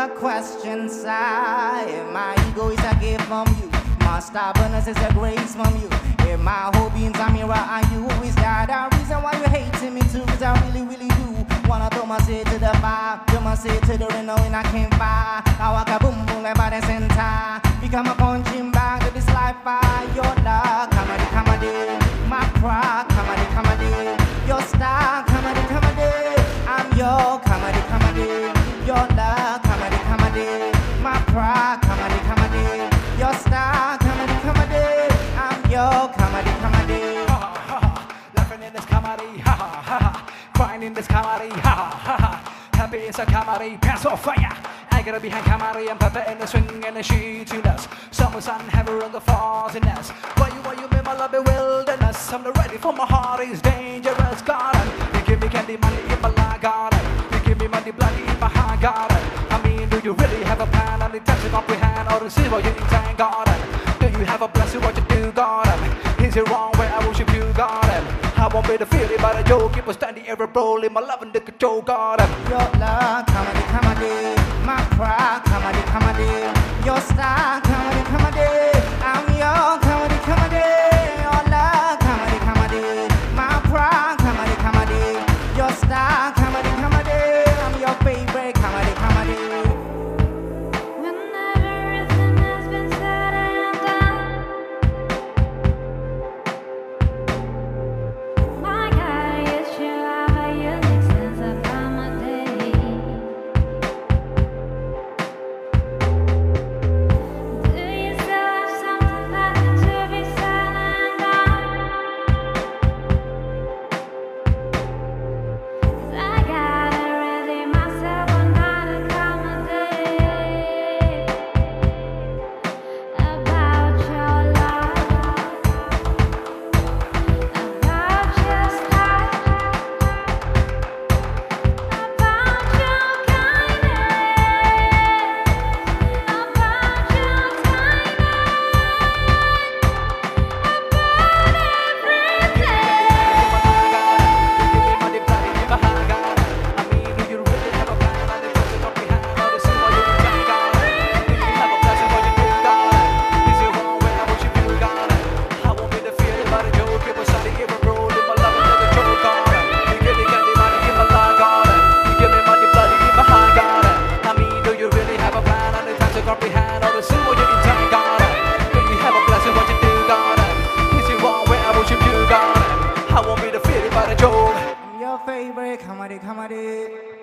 a question, side. My ego is a gift from you. My stubbornness is a grace from you. If my hobbies are mirror are you, is that the reason why you're hating me too? Cause I really, really do. Wanna throw my seat to the fire, throw my seat to the window and I can't fire. I walk a boom boom like by the center. Become a punching I'm your comedy, comedy. Ha ha ha. Laughing in this comedy, ha ha ha. Crying in this comedy, ha ha ha ha. Happy is a comedy, pants on fire. I gotta behind comedy and pepper in the swing and the shittiness. Summer sun, heaven on the fuzziness. Why you, why you made my love a wilderness? I'm not ready for my heart is dangerous garden. You give me candy money in my lie garden. You give me money bloody in my heart garden. I mean, do you really have a plan? Time to comprehend or to see what you intend garden. Do you have a blessing what you do garden? Is it wrong where I worship you garden? I won't be the feeling but a joke. Keep on standing every role in my love the control garden. Your love, comedy, your favorite comedy, comedy.